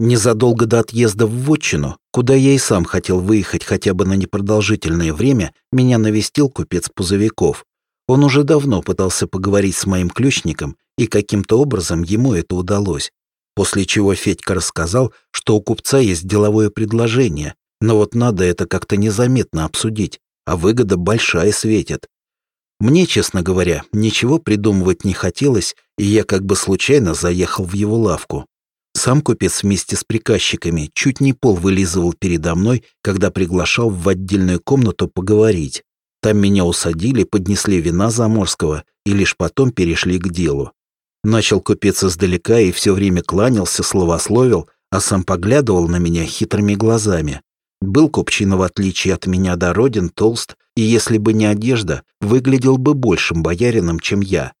Незадолго до отъезда в Вотчину, куда я и сам хотел выехать хотя бы на непродолжительное время, меня навестил купец Пузовиков. Он уже давно пытался поговорить с моим ключником, и каким-то образом ему это удалось. После чего Федька рассказал, что у купца есть деловое предложение, но вот надо это как-то незаметно обсудить, а выгода большая светит. Мне, честно говоря, ничего придумывать не хотелось, и я как бы случайно заехал в его лавку. Сам купец вместе с приказчиками чуть не пол вылизывал передо мной, когда приглашал в отдельную комнату поговорить. Там меня усадили, поднесли вина заморского и лишь потом перешли к делу. Начал купец издалека и все время кланялся, словословил, а сам поглядывал на меня хитрыми глазами. Был Купчина, в отличие от меня, дороден, толст, и если бы не одежда, выглядел бы большим боярином, чем я.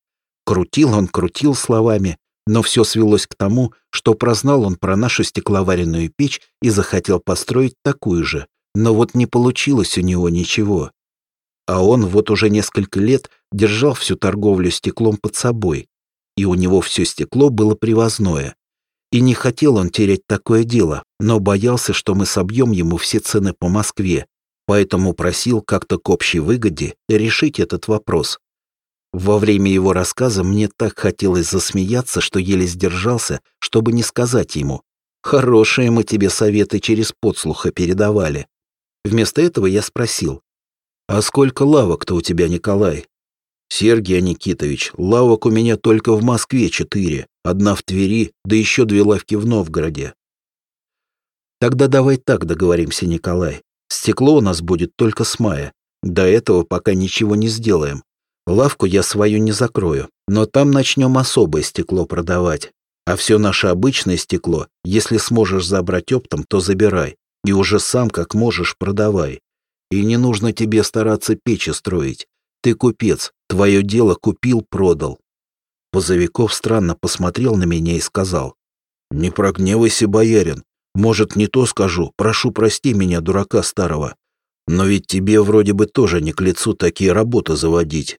Крутил он, крутил словами, но все свелось к тому, что прознал он про нашу стекловаренную печь и захотел построить такую же, но вот не получилось у него ничего. А он вот уже несколько лет держал всю торговлю стеклом под собой, и у него все стекло было привозное. И не хотел он терять такое дело, но боялся, что мы собьем ему все цены по Москве, поэтому просил как-то к общей выгоде решить этот вопрос. Во время его рассказа мне так хотелось засмеяться, что еле сдержался, чтобы не сказать ему. «Хорошие мы тебе советы через подслуха передавали». Вместо этого я спросил. «А сколько лавок-то у тебя, Николай?» «Сергей Никитович, лавок у меня только в Москве четыре, одна в Твери, да еще две лавки в Новгороде». «Тогда давай так договоримся, Николай. Стекло у нас будет только с мая. До этого пока ничего не сделаем. Лавку я свою не закрою, но там начнем особое стекло продавать. А все наше обычное стекло, если сможешь забрать оптом, то забирай. И уже сам как можешь продавай. И не нужно тебе стараться печи строить. Ты купец, твое дело купил, продал. Позовиков странно посмотрел на меня и сказал. «Не прогневайся, боярин. Может, не то скажу. Прошу, прости меня, дурака старого. Но ведь тебе вроде бы тоже не к лицу такие работы заводить.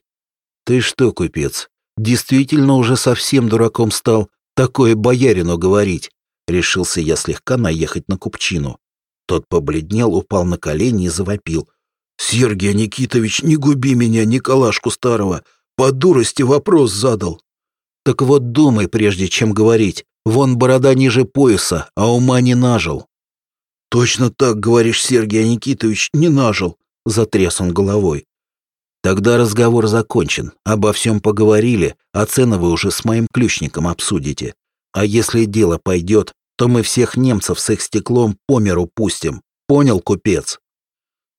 «Ты что, купец, действительно уже совсем дураком стал такое боярину говорить?» Решился я слегка наехать на купчину. Тот побледнел, упал на колени и завопил. «Сергей Никитович, не губи меня, Николашку старого! По дурости вопрос задал!» «Так вот думай, прежде чем говорить. Вон борода ниже пояса, а ума не нажил». «Точно так, говоришь, Сергей Никитович, не нажил», — затряс он головой. Тогда разговор закончен, обо всем поговорили, а цены вы уже с моим ключником обсудите. А если дело пойдет, то мы всех немцев с их стеклом по миру пустим. Понял, купец?»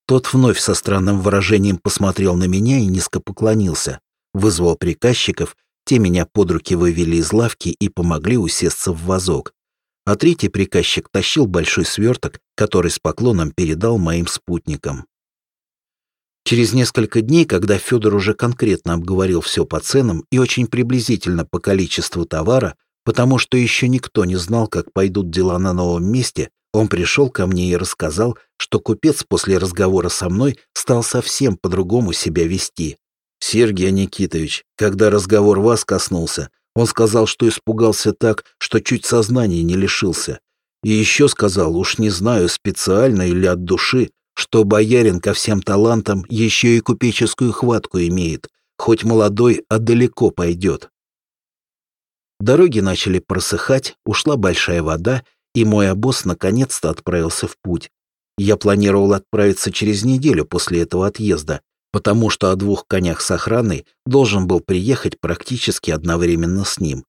Тот вновь со странным выражением посмотрел на меня и низко поклонился. Вызвал приказчиков, те меня под руки вывели из лавки и помогли усесться в вазок. А третий приказчик тащил большой сверток, который с поклоном передал моим спутникам. Через несколько дней, когда Федор уже конкретно обговорил все по ценам и очень приблизительно по количеству товара, потому что еще никто не знал, как пойдут дела на новом месте, он пришел ко мне и рассказал, что купец после разговора со мной стал совсем по-другому себя вести. «Сергей Никитович, когда разговор вас коснулся, он сказал, что испугался так, что чуть сознания не лишился. И еще сказал, уж не знаю, специально или от души, что боярин ко всем талантам еще и купеческую хватку имеет, хоть молодой, а далеко пойдет. Дороги начали просыхать, ушла большая вода, и мой обоз наконец-то отправился в путь. Я планировал отправиться через неделю после этого отъезда, потому что о двух конях с охраной должен был приехать практически одновременно с ним.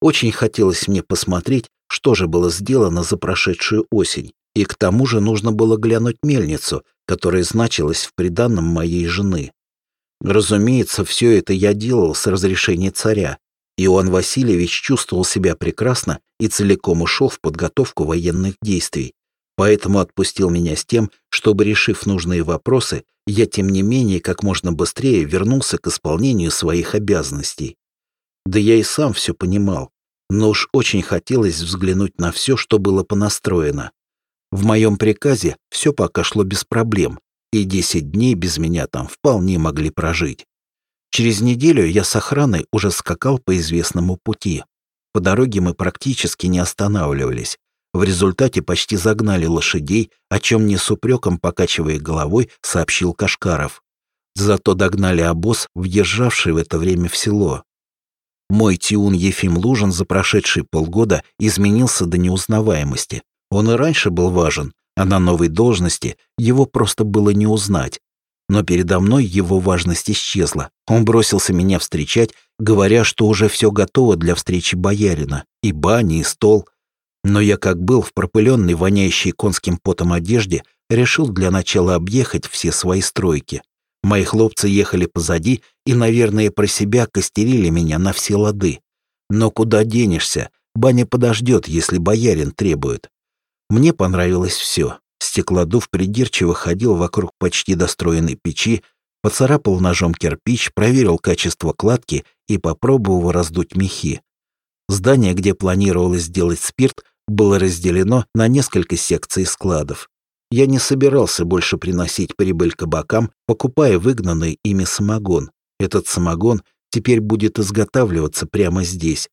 Очень хотелось мне посмотреть, что же было сделано за прошедшую осень. И к тому же нужно было глянуть мельницу, которая значилась в приданном моей жены. Разумеется, все это я делал с разрешения царя. Иоанн Васильевич чувствовал себя прекрасно и целиком ушел в подготовку военных действий. Поэтому отпустил меня с тем, чтобы, решив нужные вопросы, я, тем не менее, как можно быстрее вернулся к исполнению своих обязанностей. Да я и сам все понимал, но уж очень хотелось взглянуть на все, что было понастроено. В моем приказе все пока шло без проблем, и 10 дней без меня там вполне могли прожить. Через неделю я с охраной уже скакал по известному пути. По дороге мы практически не останавливались. В результате почти загнали лошадей, о чем не с упреком, покачивая головой, сообщил Кашкаров. Зато догнали обоз, въезжавший в это время в село. Мой Тиун Ефим Лужин за прошедшие полгода изменился до неузнаваемости. Он и раньше был важен, а на новой должности его просто было не узнать. Но передо мной его важность исчезла. Он бросился меня встречать, говоря, что уже все готово для встречи боярина. И бани, и стол. Но я, как был в пропыленной, воняющей конским потом одежде, решил для начала объехать все свои стройки. Мои хлопцы ехали позади и, наверное, про себя костерили меня на все лады. Но куда денешься? Баня подождет, если боярин требует. Мне понравилось все. Стеклодув придирчиво ходил вокруг почти достроенной печи, поцарапал ножом кирпич, проверил качество кладки и попробовал раздуть мехи. Здание, где планировалось сделать спирт, было разделено на несколько секций складов. Я не собирался больше приносить прибыль кабакам, покупая выгнанный ими самогон. Этот самогон теперь будет изготавливаться прямо здесь.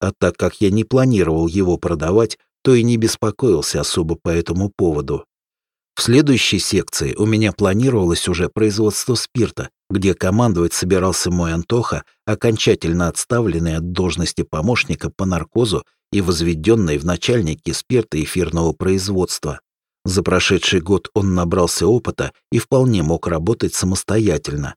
А так как я не планировал его продавать, то и не беспокоился особо по этому поводу. В следующей секции у меня планировалось уже производство спирта, где командовать собирался мой Антоха, окончательно отставленный от должности помощника по наркозу и возведенный в начальники спирта эфирного производства. За прошедший год он набрался опыта и вполне мог работать самостоятельно.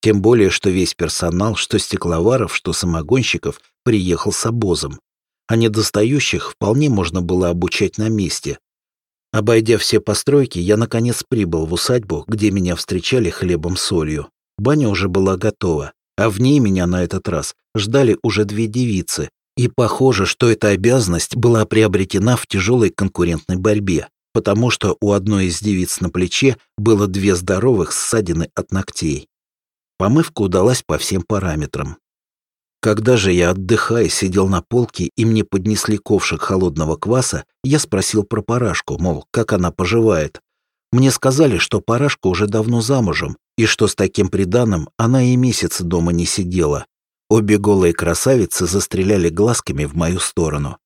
Тем более, что весь персонал, что стекловаров, что самогонщиков, приехал с обозом. А недостающих вполне можно было обучать на месте. Обойдя все постройки, я наконец прибыл в усадьбу, где меня встречали хлебом-солью. Баня уже была готова, а в ней меня на этот раз ждали уже две девицы, и похоже, что эта обязанность была приобретена в тяжелой конкурентной борьбе потому что у одной из девиц на плече было две здоровых ссадины от ногтей. Помывка удалась по всем параметрам. Когда же я, отдыхая, сидел на полке и мне поднесли ковшик холодного кваса, я спросил про парашку, мол, как она поживает. Мне сказали, что парашка уже давно замужем, и что с таким приданым она и месяца дома не сидела. Обе голые красавицы застреляли глазками в мою сторону.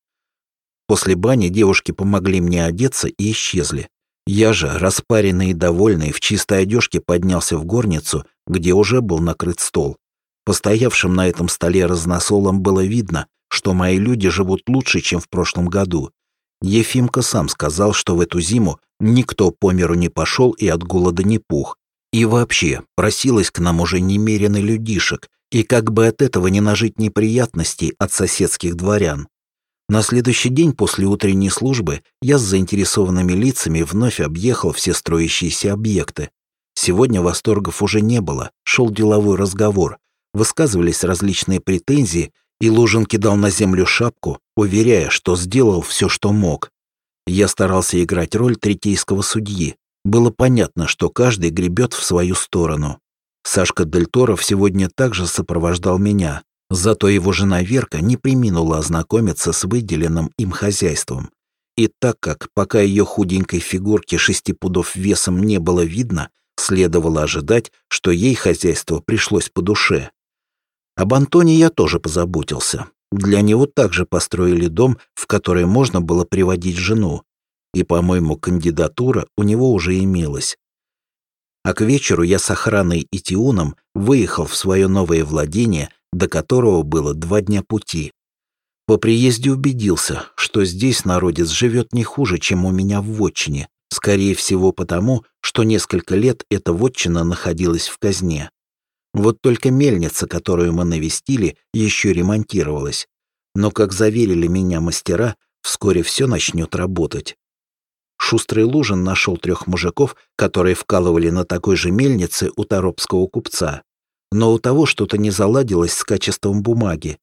После бани девушки помогли мне одеться и исчезли. Я же, распаренный и довольный, в чистой одежке поднялся в горницу, где уже был накрыт стол. Постоявшим на этом столе разносолом было видно, что мои люди живут лучше, чем в прошлом году. Ефимка сам сказал, что в эту зиму никто по миру не пошел и от голода не пух. И вообще, просилось к нам уже немерено людишек, и как бы от этого не нажить неприятностей от соседских дворян. На следующий день после утренней службы я с заинтересованными лицами вновь объехал все строящиеся объекты. Сегодня восторгов уже не было, шел деловой разговор, высказывались различные претензии, и Лужин кидал на землю шапку, уверяя, что сделал все, что мог. Я старался играть роль третейского судьи. Было понятно, что каждый гребет в свою сторону. Сашка Дельторов сегодня также сопровождал меня, Зато его жена Верка не приминула ознакомиться с выделенным им хозяйством. И так как пока ее худенькой фигурки шести пудов весом не было видно, следовало ожидать, что ей хозяйство пришлось по душе. Об Антоне я тоже позаботился. Для него также построили дом, в который можно было приводить жену. И, по-моему, кандидатура у него уже имелась. А к вечеру я с охраной и Тиуном выехал в свое новое владение – до которого было два дня пути. По приезде убедился, что здесь народец живет не хуже, чем у меня в вотчине, скорее всего потому, что несколько лет эта вотчина находилась в казне. Вот только мельница, которую мы навестили, еще ремонтировалась. Но, как заверили меня мастера, вскоре все начнет работать. Шустрый Лужин нашел трех мужиков, которые вкалывали на такой же мельнице у торопского купца но у того что-то не заладилось с качеством бумаги,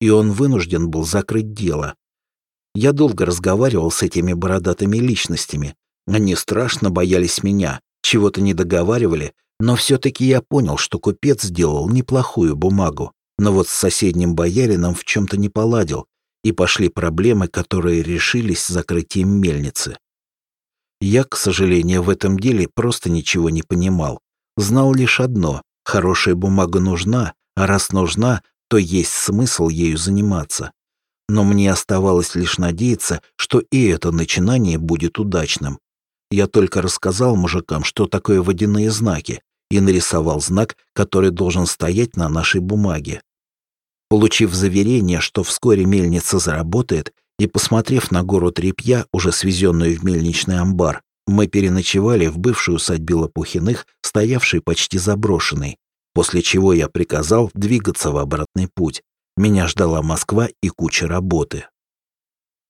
и он вынужден был закрыть дело. Я долго разговаривал с этими бородатыми личностями. Они страшно боялись меня, чего-то не договаривали, но все-таки я понял, что купец сделал неплохую бумагу, но вот с соседним боярином в чем-то не поладил, и пошли проблемы, которые решились закрытием мельницы. Я, к сожалению, в этом деле просто ничего не понимал. Знал лишь одно Хорошая бумага нужна, а раз нужна, то есть смысл ею заниматься. Но мне оставалось лишь надеяться, что и это начинание будет удачным. Я только рассказал мужикам, что такое водяные знаки, и нарисовал знак, который должен стоять на нашей бумаге. Получив заверение, что вскоре мельница заработает, и посмотрев на гору тряпья, уже свезенную в мельничный амбар, мы переночевали в бывшую усадьбе Лопухиных, стоявшей почти заброшенной, после чего я приказал двигаться в обратный путь. Меня ждала Москва и куча работы.